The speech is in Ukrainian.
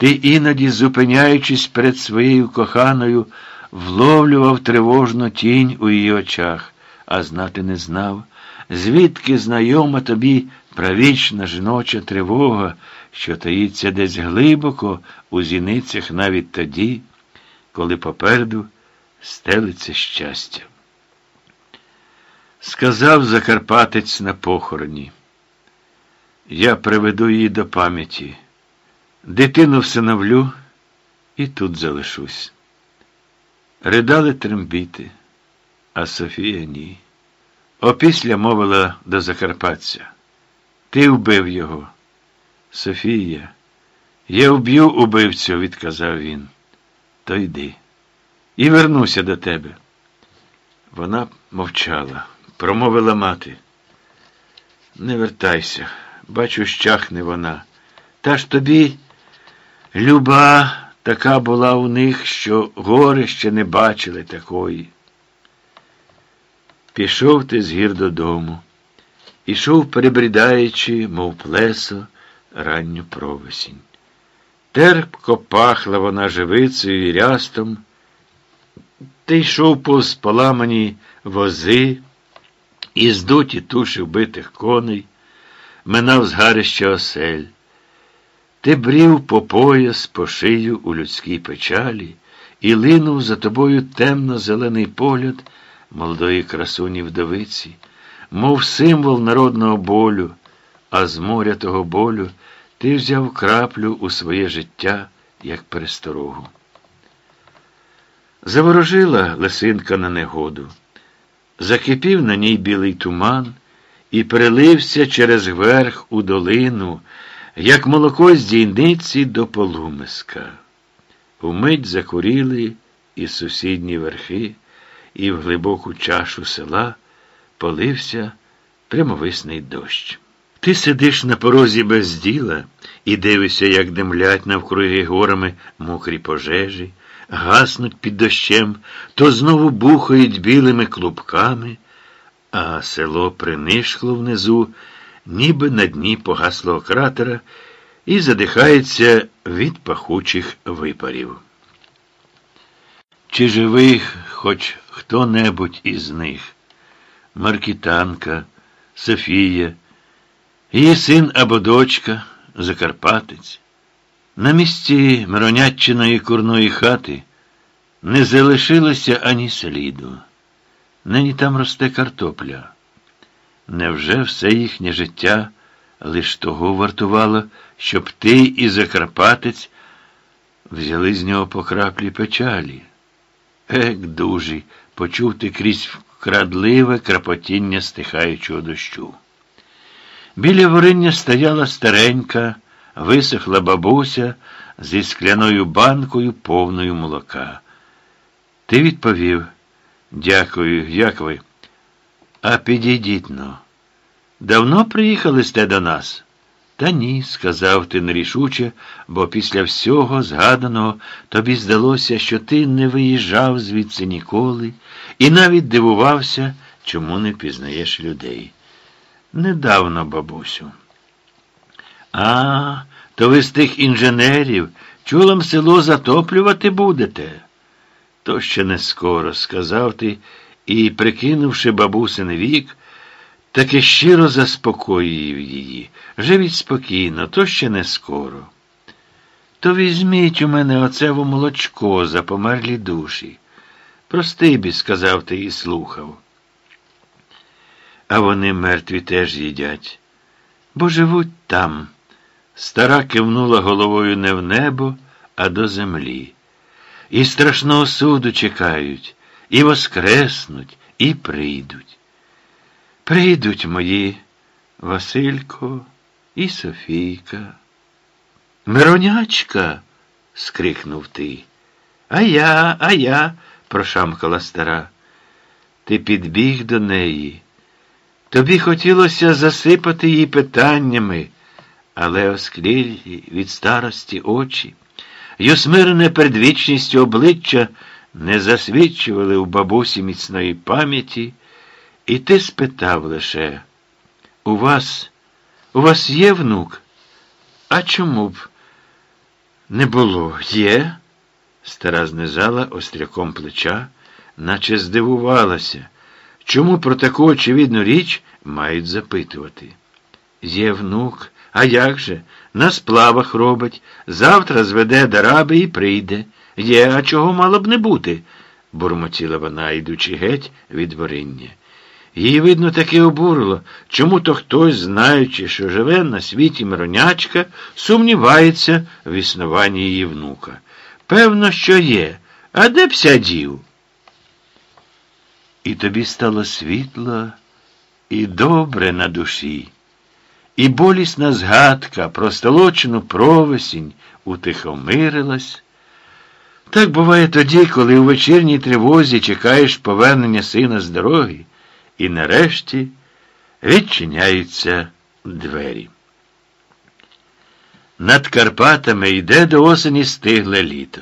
Ти іноді, зупиняючись перед своєю коханою, вловлював тривожну тінь у її очах, а знати не знав, звідки знайома тобі правічна жіноча тривога, що таїться десь глибоко у зіницях навіть тоді, коли попереду стелиться щастя. Сказав Закарпатець на похороні. Я приведу її до пам'яті. Дитину всиновлю і тут залишусь. Ридали трембіти, а Софія ні. Опісля мовила до Закарпатця. Ти вбив його. Софія, я вб'ю убивцю, відказав він. То йди. І вернуся до тебе. Вона мовчала, промовила мати. Не вертайся, бачу, щахне вона. Та ж тобі, люба, така була у них, що гори ще не бачили такої. Пішов ти з гір додому, ішов, перебрідаючи, мов плесо, ранню провесінь. Терпко пахла вона живицею і рястом, ти йшов повз поламані вози і здуті туші вбитих коней, минав згарище осель. Ти брів по пояс, по шию у людській печалі і линув за тобою темно-зелений погляд молодої красуні вдовиці, мов символ народного болю, а з моря того болю ти взяв краплю у своє життя, як пересторогу. Заворожила лисинка на негоду, закипів на ній білий туман і перелився через верх у долину, як молоко з дійниці до полумиска. Умить закуріли і сусідні верхи, і в глибоку чашу села полився прямовисний дощ. Ти сидиш на порозі без діла і дивишся, як димлять навкруги горами мокрі пожежі, гаснуть під дощем, то знову бухають білими клубками, а село принишкло внизу, ніби на дні погаслого кратера, і задихається від пахучих випарів. Чи живий хоч хто-небудь із них? Маркітанка, Софія, її син або дочка, Закарпатець. На місці Миронятчиної курної хати не залишилося ані сліду. Нині там росте картопля. Невже все їхнє життя лиш того вартувало, щоб ти і Закарпатець взяли з нього по краплі печалі? Ек, дужий, почув ти крізь вкрадливе крапотіння стихаючого дощу. Біля вориння стояла старенька, висохла бабуся зі скляною банкою повною молока. Ти відповів дякую, як ви. А підійдіть но. Давно приїхали сте до нас? Та ні, сказав ти нерішуче, бо після всього згаданого тобі здалося, що ти не виїжджав звідси ніколи, і навіть дивувався, чому не пізнаєш людей. Недавно, бабусю. А, то ви з тих інженерів чулом село затоплювати будете? То ще не скоро, сказав ти, і, прикинувши бабусин вік, таки щиро заспокоїв її. Живіть спокійно, то ще не скоро. То візьміть у мене оцево молочко за померлі душі. Прости бі, сказав ти і слухав. А вони мертві теж їдять, бо живуть там. Стара кивнула головою не в небо, а до землі. І страшного суду чекають, і воскреснуть, і прийдуть. Прийдуть мої Василько і Софійка. Миронячка. скрикнув ти. А я, а я, прошамкала стара. Ти підбіг до неї. Тобі хотілося засипати її питаннями, але осклілі від старості очі, й осмирене перед вічністю обличчя не засвідчували у бабусі міцної пам'яті, і ти спитав лише, у вас, у вас є внук? А чому б? Не було. Є? Стара знизала остряком плеча, наче здивувалася, чому про таку очевидну річ мають запитувати. Є внук, а як же? На сплавах робить, завтра зведе до раби і прийде. Є, а чого мало б не бути, бурмотіла вона, йдучи геть від воріння. Її, видно, таки обурило, чому то хтось, знаючи, що живе на світі миронячка, сумнівається в існуванні її внука. Певно, що є, а де б ся дів? І тобі стало світло і добре на душі, і болісна згадка про столочену провесінь утихомирилась. Так буває тоді, коли у вечірній тривозі чекаєш повернення сина з дороги, і нарешті відчиняються двері. Над Карпатами йде до осені стигле літо.